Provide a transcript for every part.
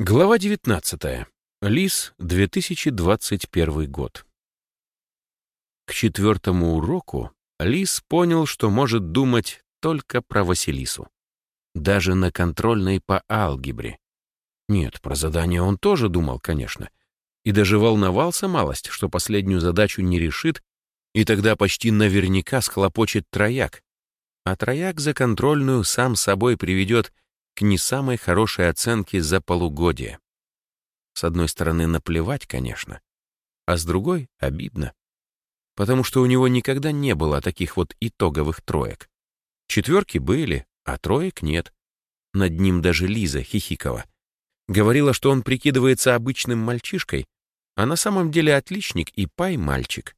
Глава 19. Лис, 2021 год. К четвертому уроку Лис понял, что может думать только про Василису. Даже на контрольной по алгебре. Нет, про задание он тоже думал, конечно. И даже волновался малость, что последнюю задачу не решит, и тогда почти наверняка схлопочет трояк. А трояк за контрольную сам собой приведет к не самой хорошей оценке за полугодие. С одной стороны, наплевать, конечно, а с другой — обидно. Потому что у него никогда не было таких вот итоговых троек. Четверки были, а троек нет. Над ним даже Лиза хихикала. Говорила, что он прикидывается обычным мальчишкой, а на самом деле отличник и пай-мальчик.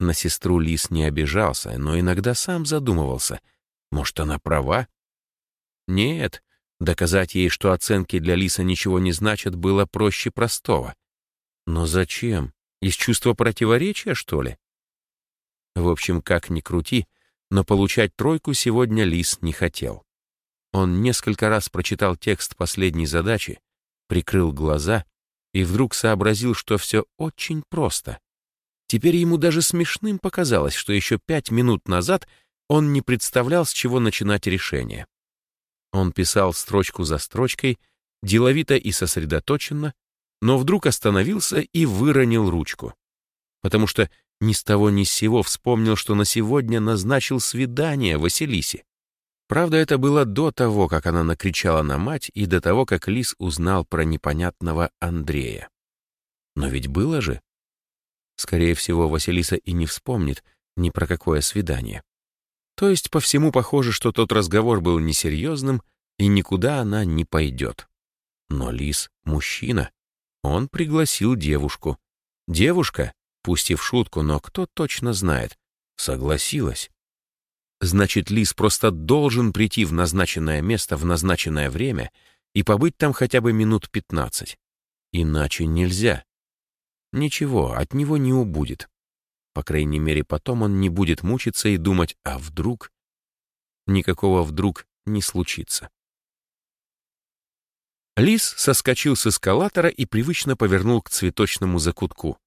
На сестру Лис не обижался, но иногда сам задумывался. Может, она права? Нет, Доказать ей, что оценки для Лиса ничего не значат, было проще простого. Но зачем? Из чувства противоречия, что ли? В общем, как ни крути, но получать тройку сегодня Лис не хотел. Он несколько раз прочитал текст последней задачи, прикрыл глаза и вдруг сообразил, что все очень просто. Теперь ему даже смешным показалось, что еще пять минут назад он не представлял, с чего начинать решение. Он писал строчку за строчкой, деловито и сосредоточенно, но вдруг остановился и выронил ручку. Потому что ни с того ни с сего вспомнил, что на сегодня назначил свидание Василисе. Правда, это было до того, как она накричала на мать, и до того, как Лис узнал про непонятного Андрея. Но ведь было же. Скорее всего, Василиса и не вспомнит ни про какое свидание. То есть по всему похоже, что тот разговор был несерьезным, и никуда она не пойдет. Но Лис — мужчина. Он пригласил девушку. Девушка, пусть и в шутку, но кто точно знает, согласилась. Значит, Лис просто должен прийти в назначенное место в назначенное время и побыть там хотя бы минут пятнадцать. Иначе нельзя. Ничего, от него не убудет. По крайней мере, потом он не будет мучиться и думать, а вдруг? Никакого вдруг не случится. Лис соскочил с эскалатора и привычно повернул к цветочному закутку.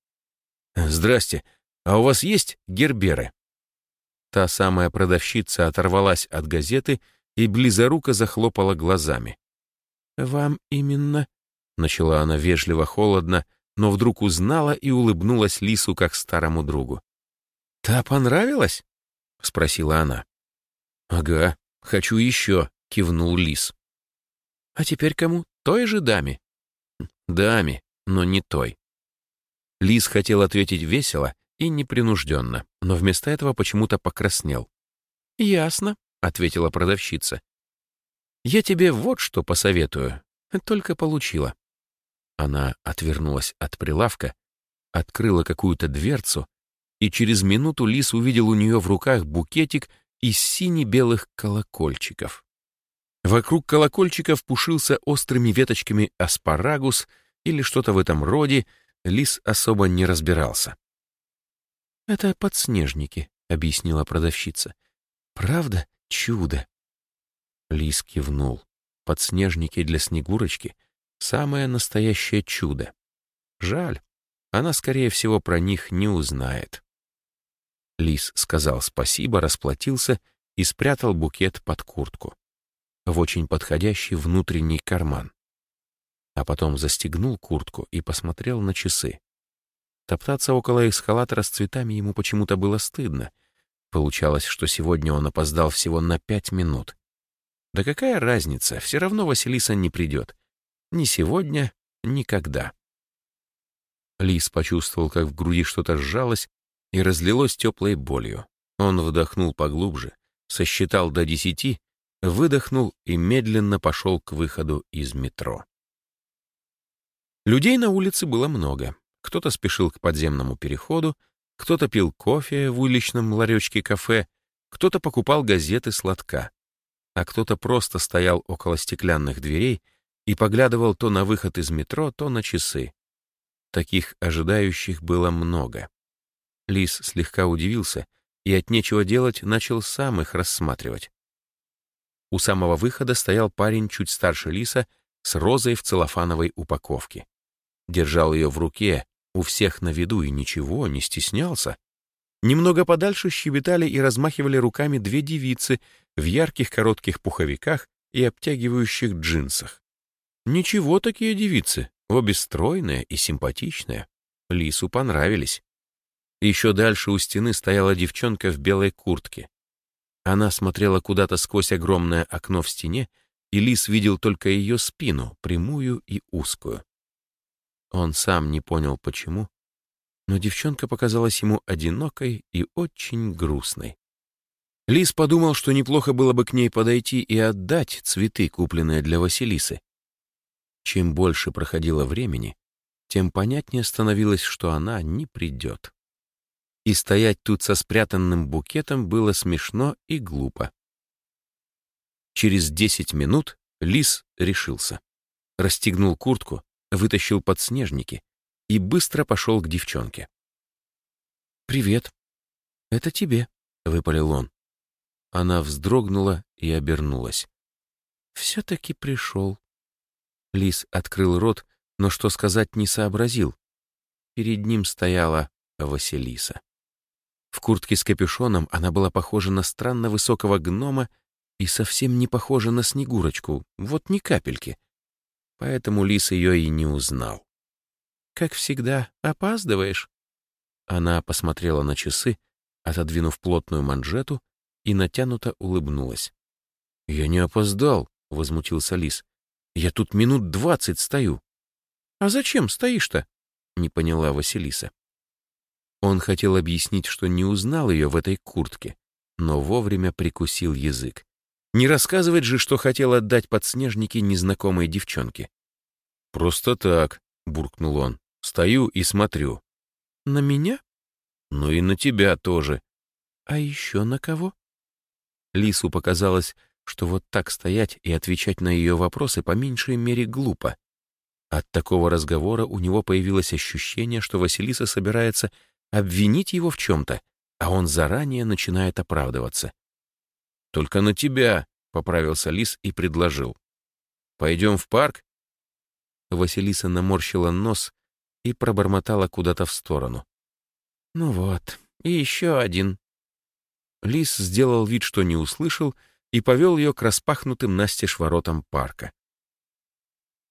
«Здрасте, а у вас есть герберы?» Та самая продавщица оторвалась от газеты и близоруко захлопала глазами. «Вам именно...» — начала она вежливо-холодно, но вдруг узнала и улыбнулась Лису как старому другу. «Та понравилась?» — спросила она. «Ага, хочу еще», — кивнул Лис. «А теперь кому? Той же даме?» «Даме, но не той». Лис хотел ответить весело и непринужденно, но вместо этого почему-то покраснел. «Ясно», — ответила продавщица. «Я тебе вот что посоветую, только получила. Она отвернулась от прилавка, открыла какую-то дверцу, и через минуту Лис увидел у нее в руках букетик из сине-белых колокольчиков. Вокруг колокольчиков пушился острыми веточками аспарагус или что-то в этом роде, Лис особо не разбирался. «Это подснежники», — объяснила продавщица. «Правда? Чудо!» Лис кивнул. Подснежники для Снегурочки — Самое настоящее чудо. Жаль, она, скорее всего, про них не узнает. Лис сказал спасибо, расплатился и спрятал букет под куртку. В очень подходящий внутренний карман. А потом застегнул куртку и посмотрел на часы. Топтаться около эскалатора с цветами ему почему-то было стыдно. Получалось, что сегодня он опоздал всего на пять минут. Да какая разница, все равно Василиса не придет. Ни сегодня, никогда. Лис почувствовал, как в груди что-то сжалось и разлилось теплой болью. Он вдохнул поглубже, сосчитал до десяти, выдохнул и медленно пошел к выходу из метро. Людей на улице было много. Кто-то спешил к подземному переходу, кто-то пил кофе в уличном ларечке-кафе, кто-то покупал газеты сладка, а кто-то просто стоял около стеклянных дверей и поглядывал то на выход из метро, то на часы. Таких ожидающих было много. Лис слегка удивился и от нечего делать начал сам их рассматривать. У самого выхода стоял парень чуть старше Лиса с розой в целлофановой упаковке. Держал ее в руке, у всех на виду и ничего, не стеснялся. Немного подальше щебетали и размахивали руками две девицы в ярких коротких пуховиках и обтягивающих джинсах. Ничего такие девицы, обе стройные и симпатичные. Лису понравились. Еще дальше у стены стояла девчонка в белой куртке. Она смотрела куда-то сквозь огромное окно в стене, и Лис видел только ее спину, прямую и узкую. Он сам не понял, почему, но девчонка показалась ему одинокой и очень грустной. Лис подумал, что неплохо было бы к ней подойти и отдать цветы, купленные для Василисы. Чем больше проходило времени, тем понятнее становилось, что она не придет. И стоять тут со спрятанным букетом было смешно и глупо. Через десять минут Лис решился. Расстегнул куртку, вытащил подснежники и быстро пошел к девчонке. «Привет. Это тебе», — выпалил он. Она вздрогнула и обернулась. «Все-таки пришел». Лис открыл рот, но что сказать не сообразил. Перед ним стояла Василиса. В куртке с капюшоном она была похожа на странно высокого гнома и совсем не похожа на Снегурочку, вот ни капельки. Поэтому Лис ее и не узнал. «Как всегда, опаздываешь?» Она посмотрела на часы, отодвинув плотную манжету, и натянуто улыбнулась. «Я не опоздал», — возмутился Лис. «Я тут минут двадцать стою». «А зачем стоишь-то?» — не поняла Василиса. Он хотел объяснить, что не узнал ее в этой куртке, но вовремя прикусил язык. Не рассказывать же, что хотел отдать подснежники незнакомой девчонке. «Просто так», — буркнул он. «Стою и смотрю». «На меня?» «Ну и на тебя тоже». «А еще на кого?» Лису показалось, что вот так стоять и отвечать на ее вопросы по меньшей мере глупо. От такого разговора у него появилось ощущение, что Василиса собирается обвинить его в чем-то, а он заранее начинает оправдываться. «Только на тебя», — поправился Лис и предложил. «Пойдем в парк?» Василиса наморщила нос и пробормотала куда-то в сторону. «Ну вот, и еще один». Лис сделал вид, что не услышал, и повел ее к распахнутым настежь воротам парка.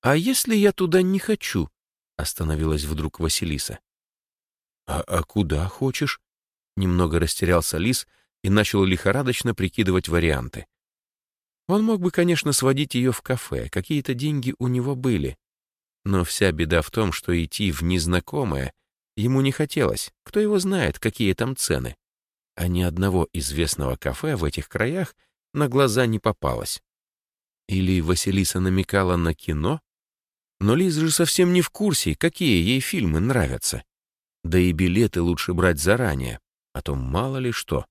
«А если я туда не хочу?» — остановилась вдруг Василиса. «А, а куда хочешь?» Немного растерялся Лис и начал лихорадочно прикидывать варианты. Он мог бы, конечно, сводить ее в кафе, какие-то деньги у него были. Но вся беда в том, что идти в незнакомое ему не хотелось. Кто его знает, какие там цены. А ни одного известного кафе в этих краях на глаза не попалось. Или Василиса намекала на кино? Но Лиз же совсем не в курсе, какие ей фильмы нравятся. Да и билеты лучше брать заранее, а то мало ли что.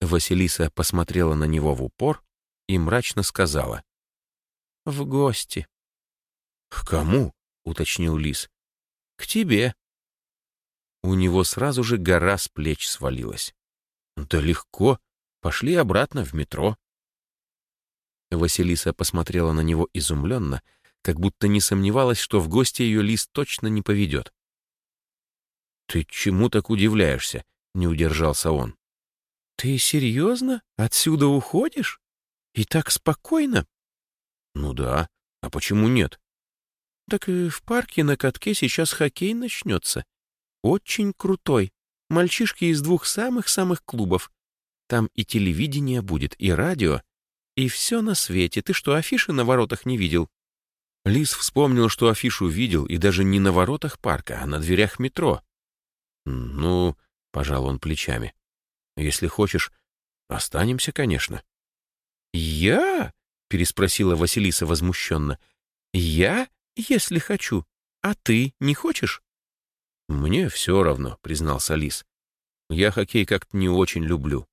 Василиса посмотрела на него в упор и мрачно сказала. «В гости». «К кому?» — уточнил Лис. «К тебе». У него сразу же гора с плеч свалилась. «Да легко. Пошли обратно в метро». Василиса посмотрела на него изумленно, как будто не сомневалась, что в гости ее Лис точно не поведет. «Ты чему так удивляешься?» — не удержался он. «Ты серьезно? Отсюда уходишь? И так спокойно?» «Ну да. А почему нет?» «Так и в парке на катке сейчас хоккей начнется. Очень крутой. Мальчишки из двух самых-самых клубов. Там и телевидение будет, и радио, и все на свете. Ты что, афиши на воротах не видел?» Лис вспомнил, что афишу видел, и даже не на воротах парка, а на дверях метро. «Ну...» — пожал он плечами. «Если хочешь, останемся, конечно». «Я?» — переспросила Василиса возмущенно. «Я, если хочу. А ты не хочешь?» «Мне все равно», — признался Лис. «Я хоккей как-то не очень люблю».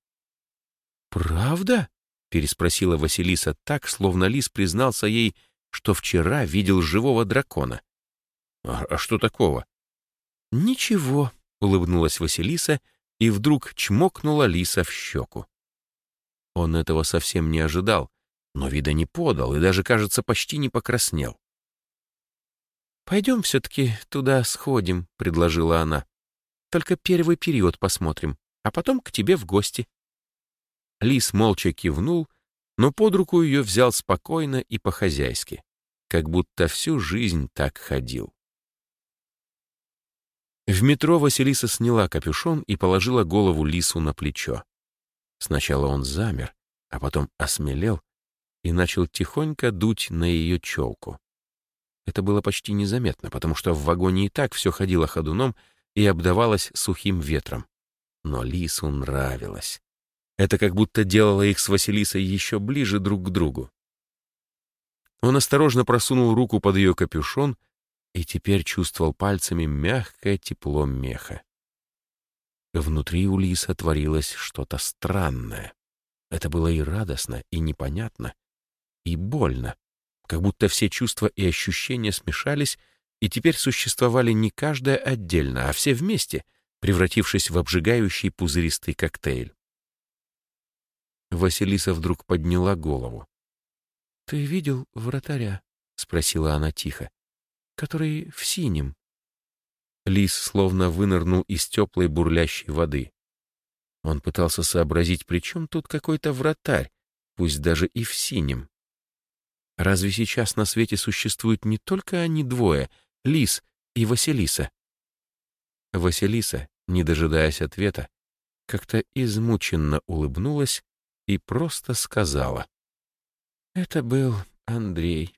«Правда?» — переспросила Василиса так, словно Лис признался ей, что вчера видел живого дракона. «А, а что такого?» «Ничего», — улыбнулась Василиса и вдруг чмокнула Лиса в щеку. Он этого совсем не ожидал, но вида не подал и даже, кажется, почти не покраснел. «Пойдем все-таки туда сходим», — предложила она. «Только первый период посмотрим, а потом к тебе в гости». Лис молча кивнул, но под руку ее взял спокойно и по-хозяйски, как будто всю жизнь так ходил. В метро Василиса сняла капюшон и положила голову Лису на плечо. Сначала он замер, а потом осмелел и начал тихонько дуть на ее челку. Это было почти незаметно, потому что в вагоне и так все ходило ходуном и обдавалось сухим ветром. Но Лису нравилось. Это как будто делало их с Василисой еще ближе друг к другу. Он осторожно просунул руку под ее капюшон и теперь чувствовал пальцами мягкое тепло меха. Внутри у Лиса творилось что-то странное. Это было и радостно, и непонятно, и больно, как будто все чувства и ощущения смешались и теперь существовали не каждое отдельно, а все вместе, превратившись в обжигающий пузыристый коктейль. Василиса вдруг подняла голову. «Ты видел вратаря?» — спросила она тихо. «Который в синем». Лис словно вынырнул из теплой бурлящей воды. Он пытался сообразить, при чем тут какой-то вратарь, пусть даже и в синем. Разве сейчас на свете существуют не только они двое, Лис и Василиса? Василиса, не дожидаясь ответа, как-то измученно улыбнулась и просто сказала. «Это был Андрей».